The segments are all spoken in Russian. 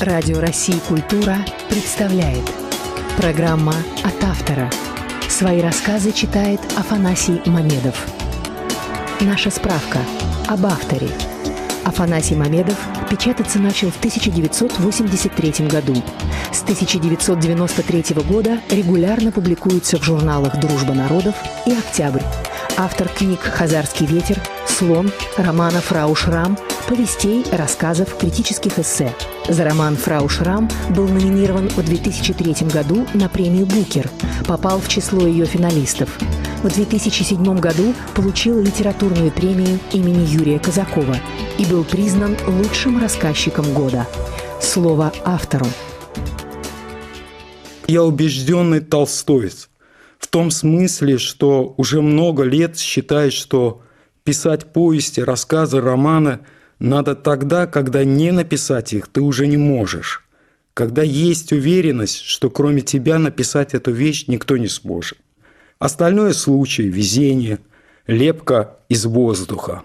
Радио России «Культура» представляет Программа «От автора» Свои рассказы читает Афанасий Мамедов Наша справка об авторе Афанасий Мамедов печататься начал в 1983 году. С 1993 года регулярно публикуется в журналах «Дружба народов» и «Октябрь». Автор книг «Хазарский ветер», «Слон», романа «Фрау Шрам», повестей, рассказов, критических эссе. За роман «Фрау Шрам» был номинирован в 2003 году на премию «Букер», попал в число ее финалистов. В 2007 году получил литературную премию имени Юрия Казакова и был признан лучшим рассказчиком года. Слово автору. Я убежденный толстоец. В том смысле, что уже много лет считаю, что писать повести, рассказы, романы надо тогда, когда не написать их ты уже не можешь. Когда есть уверенность, что кроме тебя написать эту вещь никто не сможет. Остальное – случай, везение, лепка из воздуха,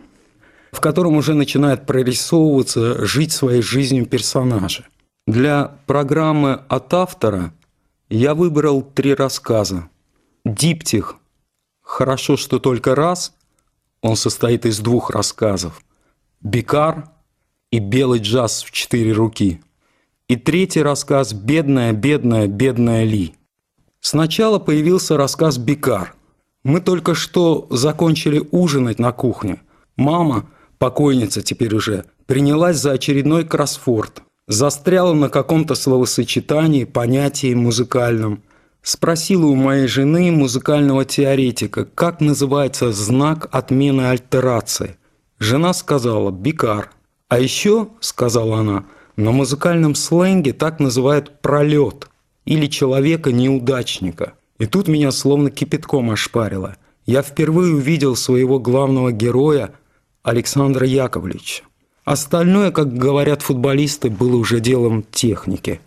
в котором уже начинает прорисовываться, жить своей жизнью персонажи. Для программы от автора я выбрал три рассказа. «Диптих» – «Хорошо, что только раз» – он состоит из двух рассказов. «Бикар» и «Белый джаз в четыре руки». И третий рассказ «Бедная, бедная, бедная Ли». Сначала появился рассказ «Бикар». Мы только что закончили ужинать на кухне. Мама, покойница теперь уже, принялась за очередной кроссфорд. Застряла на каком-то словосочетании, понятии музыкальном. Спросила у моей жены, музыкального теоретика, как называется знак отмены альтерации. Жена сказала «бикар». А еще, сказала она, на музыкальном сленге так называют «пролет» или человека-неудачника. И тут меня словно кипятком ошпарило. Я впервые увидел своего главного героя Александра Яковлевича. Остальное, как говорят футболисты, было уже делом техники.